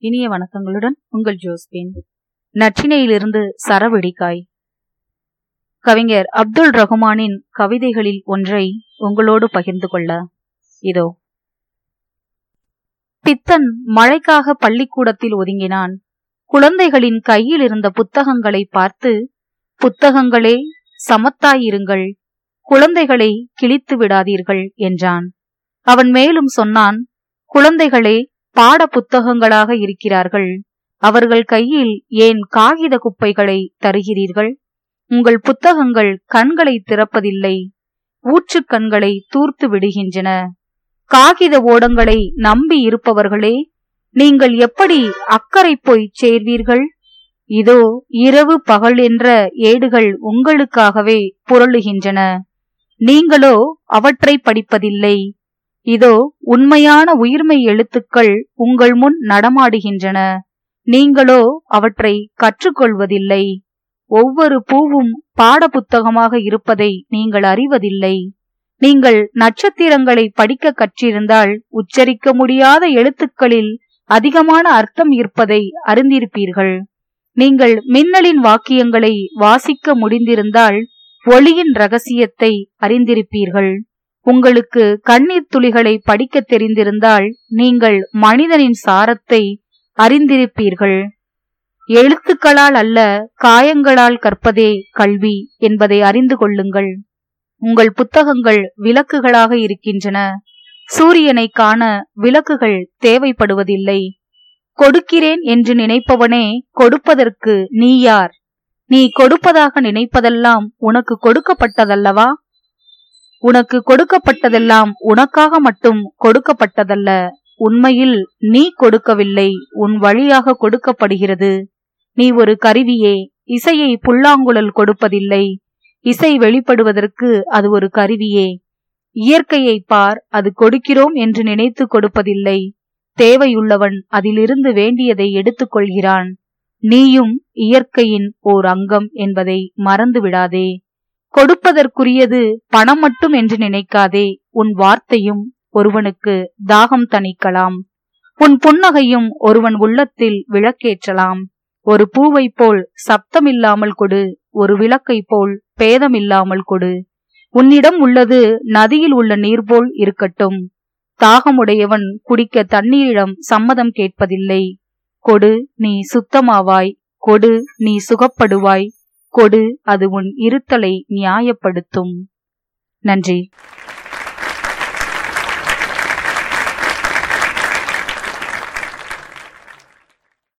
இனிய வணக்கங்களுடன் உங்கள் ஜோஸ்பின். நற்றினையிலிருந்து சரவெடிக்காய். கவிஞர் அப்துல் ரகுமானின் கவிதைகளில் ஒன்றை உங்களோடு பகிர்ந்து கொள்ள. இதோ. பித்தன் மழைக்காக பள்ளிக்கூடத்தில் ஒதுங்கினான். குழந்தைகளின் கையில் இருந்த புத்தகங்களை பார்த்து புத்தகங்களே சமத்தாயிருங்கள். குழந்தைகளை கிழித்து விடாதீர்கள் என்றான். அவன் மேலும் சொன்னான் குழந்தைகளே பாட புத்தகங்களாக இருக்கிறார்கள். அவர்கள் கையில் ஏன் காகித குப்பைகளை தருகிறீர்கள்? உங்கள் புத்தகங்கள் கண்களை திறப்பதில்லை. ஊற்று கண்களை தூர்த்து விடுகின்றன. காகித ஓடங்களை நம்பி இருப்பவர்களே நீங்கள் எப்படி அக்கறை போய் சேர்வீர்கள்? இதோ இரவு பகல் என்ற ஏடுகள் உங்களுக்காகவே புரளுகின்றன. நீங்களோ அவற்றை படிப்பதில்லை. இதோ உண்மையான உயிர்மை எழுத்துக்கள் உங்கள் முன் நடமாடுகின்றன. நீங்களோ அவற்றை கற்றுக்கொள்வதில்லை. ஒவ்வொரு பூவும் பாட புத்தகமாக இருப்பதை நீங்கள் அறிவதில்லை. நீங்கள் நட்சத்திரங்களை படிக்க கற்றிருந்தால் உச்சரிக்க முடியாத எழுத்துக்களில் அதிகமான அர்த்தம் இருப்பதை அறிந்திருப்பீர்கள். நீங்கள் மின்னலின் வாக்கியங்களை வாசிக்க முடிந்திருந்தால் ஒளியின் ரகசியத்தை அறிந்திருப்பீர்கள். உங்களுக்கு கண்ணீர் துளிகளை படிக்க தெரிந்திருந்தால் நீங்கள் மனிதனின் சாரத்தை அறிந்திருப்பீர்கள். எழுத்துக்களால் அல்ல காயங்களால் கற்பதே கல்வி என்பதை அறிந்து கொள்ளுங்கள். உங்கள் புத்தகங்கள் விளக்குகளாக இருக்கின்றன. சூரியனை காண விளக்குகள் தேவைப்படுவதில்லை. கொடுக்கிறேன் என்று நினைப்பவனே கொடுப்பதற்கு நீ யார்? நீ கொடுப்பதாக நினைப்பதெல்லாம் உனக்கு கொடுக்கப்பட்டதல்லவா? உனக்கு கொடுக்கப்பட்டதெல்லாம் உனக்காக மட்டும் கொடுக்கப்பட்டதல்ல. உண்மையில் நீ கொடுக்கவில்லை உன் வழியாக கொடுக்கப்படுகிறது. நீ ஒரு கருவியே இசையை புல்லாங்குழல் கொடுப்பதில்லை. இசை வெளிப்படுவதற்கு அது ஒரு கருவியே. இயற்கையை பார் அது கொடுக்கிறோம் என்று நினைத்து கொடுப்பதில்லை. தேவையுள்ளவன் அதிலிருந்து வேண்டியதை எடுத்துக்கொள்கிறான். நீயும் இயற்கையின் ஓர் அங்கம் என்பதை மறந்து விடாதே கொடுப்பதற்குரியது பணம் மட்டும் என்று நினைக்காதே. உன் வார்த்தையும் ஒருவனுக்கு தாகம் தணிக்கலாம். உன் புன்னகையும் ஒருவன் உள்ளத்தில் விளக்கேற்றலாம். ஒரு பூவை போல் சப்தமில்லாமல் கொடு ஒரு விளக்கை போல் பேதமில்லாமல் கொடு. உன்னிடம் உள்ளது நதியில் உள்ள நீர் போல் இருக்கட்டும். தாகமுடையவன் குடிக்க தண்ணீரிடம் சம்மதம் கேட்பதில்லை. கொடு நீ சுத்தமாவாய். கொடு நீ சுகப்படுவாய். கொடு அது உன் இருத்தலை நியாயப்படுத்தும். நன்றி.